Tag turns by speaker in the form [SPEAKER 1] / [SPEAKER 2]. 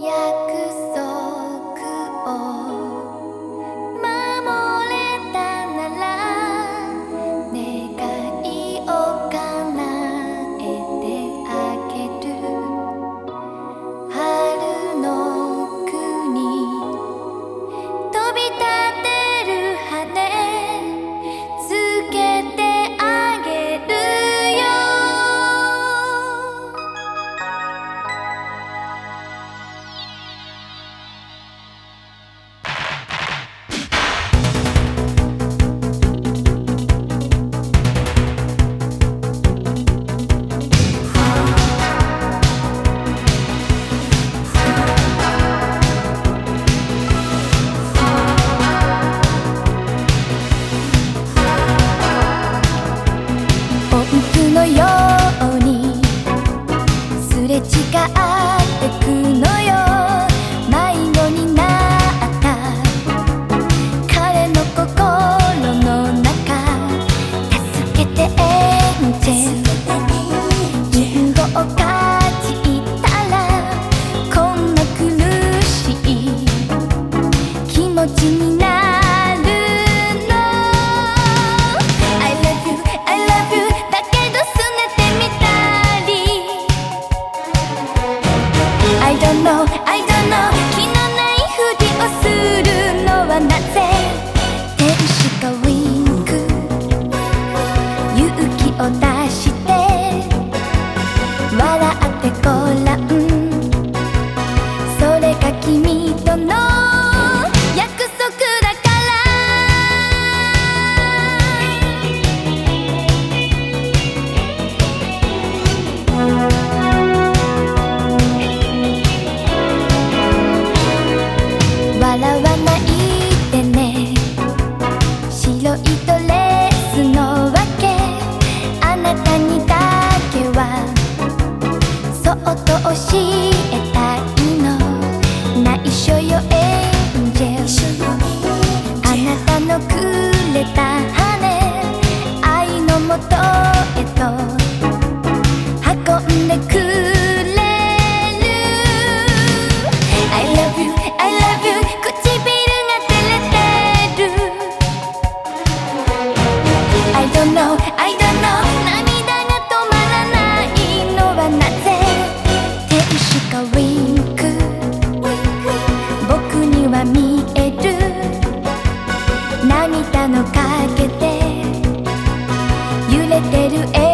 [SPEAKER 1] Yeah. ちを出して。笑ってごらん。それが君との一緒よエンジェル。あなたのくれた羽。愛のもと。てる笑